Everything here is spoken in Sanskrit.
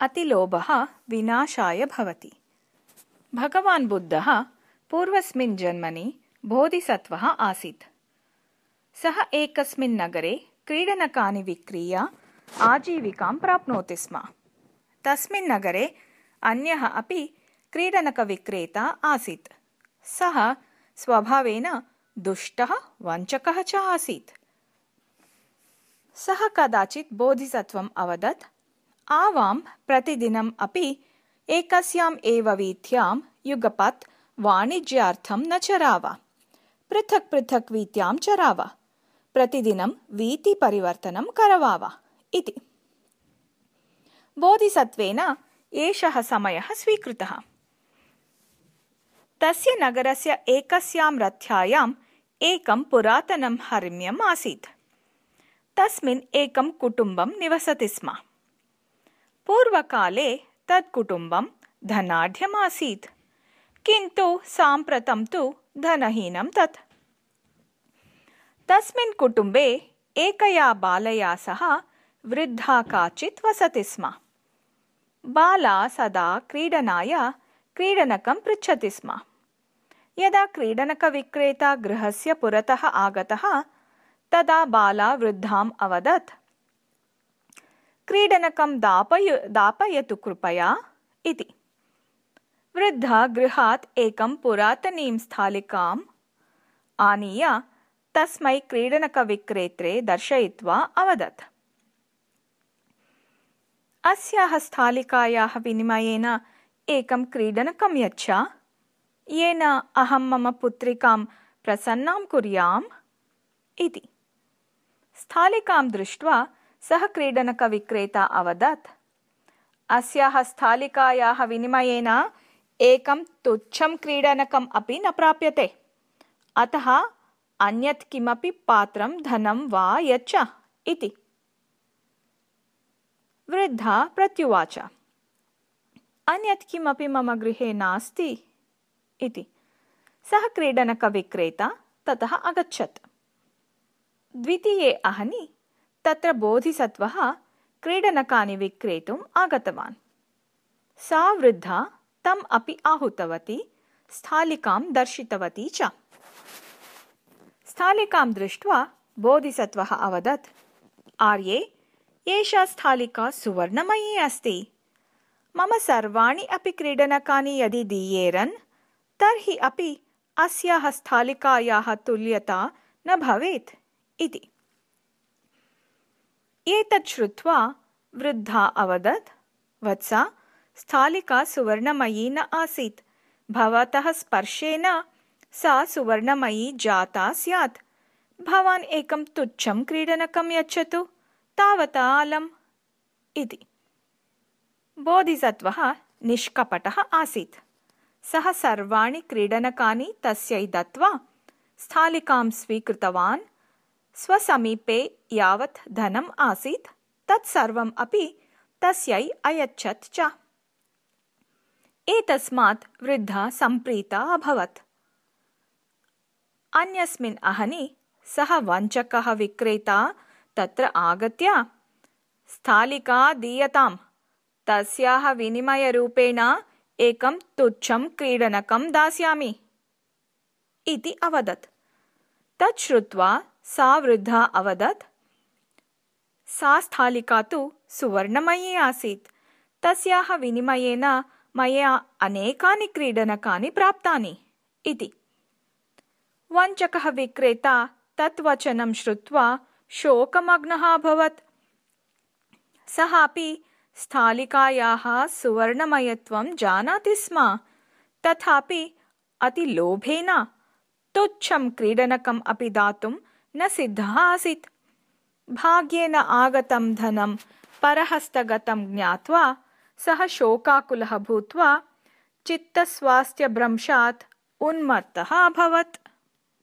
अतिलोभः विनाशाय भवति। भगवान् बुद्धः पूर्वस्मिन् जन्मनि बोधिसत्त्वः आसीत्। सः एकस्मिन् नगरे क्रीडनकानि विक्रीय आजीविकां प्राप्नोति स्म। तस्मिन् नगरे अन्यः अपि क्रीडनकविक्रेता आसीत्। सः स्वभावेन दुष्टः, वञ्चकः च आसीत्। सः कदाचित् बोधिसत्त्वम् अवदत् आवां प्रतिदिनम् अपि एकस्याम् एव वीथ्यां युगपत् वाणिज्यार्थं न चराव। पृथक् पृथक् वीथ्यां चराव। प्रतिदिनं वीथिपरिवर्तनं करवाव इति। बोधिसत्त्वेन एषः समयः स्वीकृतः। तस्य नगरस्य एकस्यां रथ्यायाम् एकं पुरातनं हर्म्यम् आसीत्। तस्मिन् एकं कुटुम्बं निवसति स्म पूर्वकाले तत् कुटुम्बं धनाढ्यमासीत् किन्तु साम्प्रतं तु धनहीनं तत्। तस्मिन् कुटुम्बे एकया बालया सह वृद्धा काचित् वसति स्म। बाला सदा क्रीडनाय क्रीडनकं पृच्छति स्म। यदा क्रीडनकविक्रेता गृहस्य पुरतः आगतः तदा बाला वृद्धाम् अवदत् क्रीडनकं दापय दापयतु कृपया इति। वृद्धा गृहात् एकं पुरातनीं स्थालिकाम् आनीय तस्मै क्रीडनकविक्रेत्रे दर्शयित्वा अवदत्। अस्याः स्थालिकायाः विनिमयेन एकं क्रीडनकं यच्छ। येन अहं मम पुत्रिकां प्रसन्नां कुर्याम् इति। स्थालिकां दृष्ट्वा सः क्रीडनकविक्रेता अवदत्। अस्याः स्थालिकायाः विनिमयेन एकं तुच्छं क्रीडनकम् अपि न प्राप्यते। अतः अन्यत् किमपि पात्रं धनं वा यच्छ इति। वृद्धा प्रत्युवाच। अन्यत् किमपि मम गृहे नास्ति इति। सः क्रीडनकविक्रेता ततः अगच्छत्। द्वितीये अहनि तत्र बोधिसत्त्वः क्रीडनकानि विक्रेतुम् आगतवान्। सा वृद्धा तम् अपि आहूतवती स्थालिकां दर्शितवती च। स्थालिकां दृष्ट्वा बोधिसत्त्वः अवदत् आर्ये एषा स्थालिका सुवर्णमयी अस्ति। मम सर्वाणि अपि क्रीडनकानि यदि दीयेरन् तर्हि अपि अस्याः स्थालिकायाः तुल्यता न भवेत् इति एतत् श्रुत्वा वृद्धा अवदत् वत्स स्थालिका सुवर्णमयी न आसीत्। भवतः स्पर्शेन सा सुवर्णमयी जाता स्यात्। भवान् एकं तुच्छं क्रीडनकं यच्छतु तावता अलम् इति। बोधिसत्त्वः निष्कपटः आसीत्। सः सर्वाणि क्रीडनकानि तस्यै दत्त्वा स्थालिकां स्वीकृतवान् स्वसमीपे यावत् धनम् आसीत् तत्सर्वम् अपि तस्यै अयच्छत् च। एतस्मात् वृद्धा सम्प्रीता अभवत्। अन्यस्मिन् अहनि सः वञ्चकः विक्रेता तत्र आगत्य स्थालिका दीयताम् तस्याः विनिमयरूपेण एकं तुच्छं क्रीडनकं दास्यामि। इति अवदत्। तत् श्रुत्वा सा वृद्धा अवदत्। सा स्थालिका तु सुवर्णमयी आसीत्। तस्याः विनिमयेन मया अनेकानि क्रीडनकानि प्राप्तानि इति। वञ्चकः विक्रेता तत् वचनं श्रुत्वा सः अपि स्थालिकायाः सुवर्णमयत्वं जानाति स्म। तथापि अतिलोभेन तुच्छं क्रीडनकम् अपि दातुं न सिद्धः आसीत् भाग्येन आगतं धनं परहस्तगतं ज्ञात्वा सः शोकाकुलः भूत्वा चित्तस्वास्थ्यभ्रंशात् उन्मत्तः अभवत्